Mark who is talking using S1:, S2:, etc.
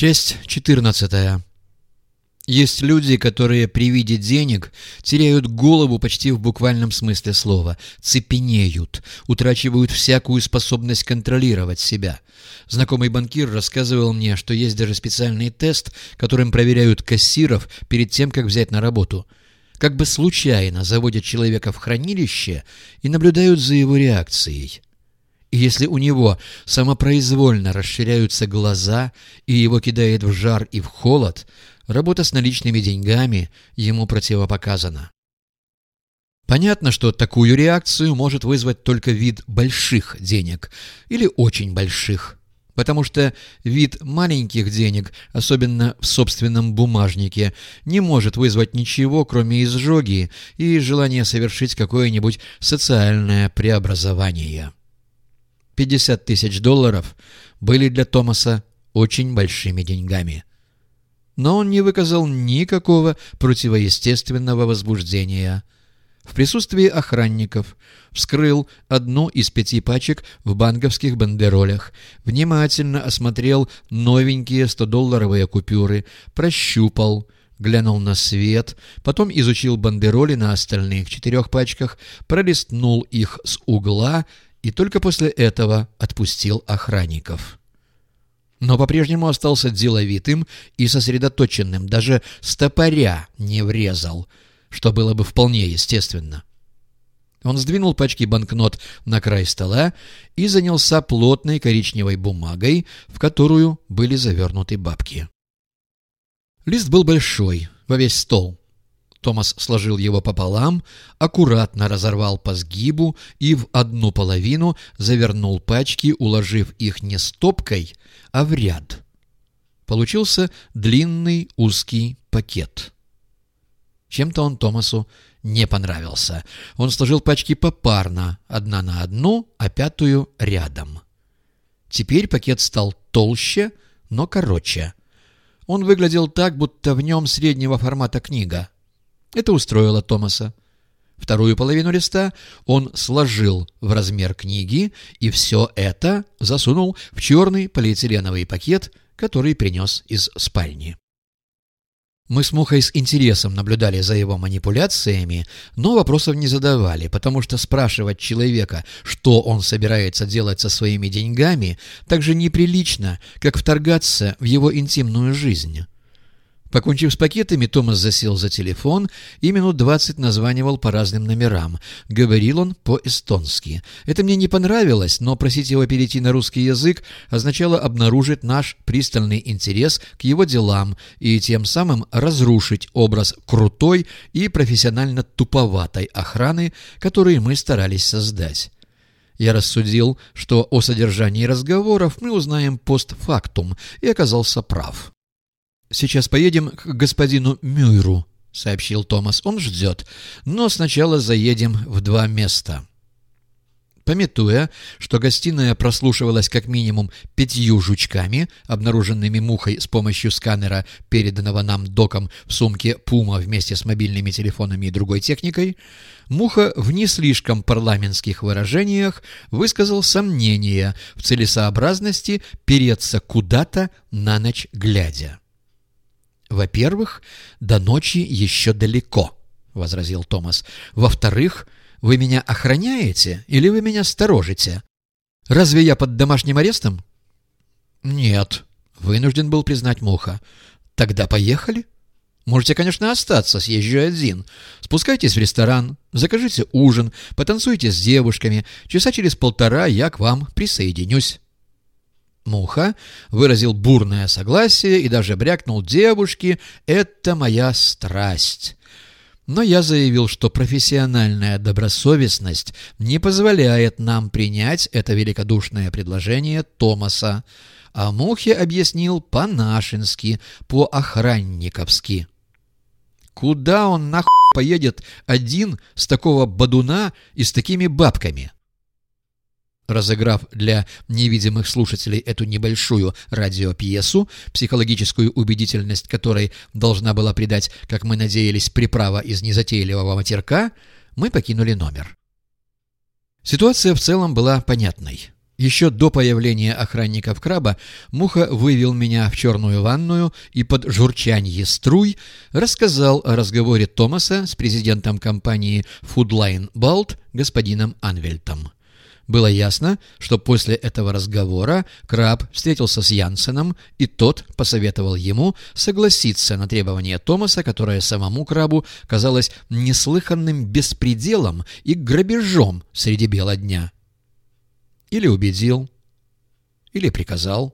S1: Часть 14. Есть люди, которые при виде денег теряют голову почти в буквальном смысле слова, цепенеют, утрачивают всякую способность контролировать себя. Знакомый банкир рассказывал мне, что есть даже специальный тест, которым проверяют кассиров перед тем, как взять на работу. Как бы случайно заводят человека в хранилище и наблюдают за его реакцией. И если у него самопроизвольно расширяются глаза и его кидает в жар и в холод, работа с наличными деньгами ему противопоказана. Понятно, что такую реакцию может вызвать только вид больших денег или очень больших, потому что вид маленьких денег, особенно в собственном бумажнике, не может вызвать ничего, кроме изжоги и желания совершить какое-нибудь социальное преобразование. 50 тысяч долларов были для Томаса очень большими деньгами. Но он не выказал никакого противоестественного возбуждения. В присутствии охранников вскрыл одну из пяти пачек в банковских бандеролях, внимательно осмотрел новенькие 100-долларовые купюры, прощупал, глянул на свет, потом изучил бандероли на остальных четырех пачках, пролистнул их с угла и только после этого отпустил охранников. Но по-прежнему остался деловитым и сосредоточенным, даже стопоря не врезал, что было бы вполне естественно. Он сдвинул пачки банкнот на край стола и занялся плотной коричневой бумагой, в которую были завернуты бабки. Лист был большой, во весь стол, Томас сложил его пополам, аккуратно разорвал по сгибу и в одну половину завернул пачки, уложив их не стопкой, а в ряд. Получился длинный узкий пакет. Чем-то он Томасу не понравился. Он сложил пачки попарно, одна на одну, а пятую рядом. Теперь пакет стал толще, но короче. Он выглядел так, будто в нем среднего формата книга. Это устроило Томаса. Вторую половину листа он сложил в размер книги и все это засунул в черный полиэтиленовый пакет, который принес из спальни. Мы с Мухой с интересом наблюдали за его манипуляциями, но вопросов не задавали, потому что спрашивать человека, что он собирается делать со своими деньгами, так же неприлично, как вторгаться в его интимную жизнь. Покончив с пакетами, Томас засел за телефон и минут двадцать названивал по разным номерам. Говорил он по-эстонски. Это мне не понравилось, но просить его перейти на русский язык означало обнаружить наш пристальный интерес к его делам и тем самым разрушить образ крутой и профессионально туповатой охраны, который мы старались создать. Я рассудил, что о содержании разговоров мы узнаем постфактум, и оказался прав. «Сейчас поедем к господину Мюйру», — сообщил Томас. «Он ждет. Но сначала заедем в два места». Пометуя, что гостиная прослушивалась как минимум пятью жучками, обнаруженными мухой с помощью сканера, переданного нам доком в сумке «Пума» вместе с мобильными телефонами и другой техникой, Муха в не слишком парламентских выражениях высказал сомнения в целесообразности переться куда-то на ночь глядя. «Во-первых, до ночи еще далеко», — возразил Томас. «Во-вторых, вы меня охраняете или вы меня сторожите? Разве я под домашним арестом?» «Нет», — вынужден был признать Муха. «Тогда поехали?» Можете, конечно, остаться, съезжу один. Спускайтесь в ресторан, закажите ужин, потанцуйте с девушками. Часа через полтора я к вам присоединюсь». Муха выразил бурное согласие и даже брякнул девушке «Это моя страсть». Но я заявил, что профессиональная добросовестность не позволяет нам принять это великодушное предложение Томаса, а Мухе объяснил по-нашенски, по-охранниковски. Куда он нахуй поедет один с такого бадуна и с такими бабками? Разыграв для невидимых слушателей эту небольшую радиопьесу, психологическую убедительность которой должна была придать, как мы надеялись, приправа из незатейливого матерка, мы покинули номер. Ситуация в целом была понятной. Еще до появления охранников краба Муха вывел меня в черную ванную и под журчанье струй рассказал о разговоре Томаса с президентом компании Foodline Balt господином Анвельтом. Было ясно, что после этого разговора Краб встретился с Янсеном, и тот посоветовал ему согласиться на требование Томаса, которое самому Крабу казалось неслыханным беспределом и грабежом среди бела дня. Или убедил, или приказал.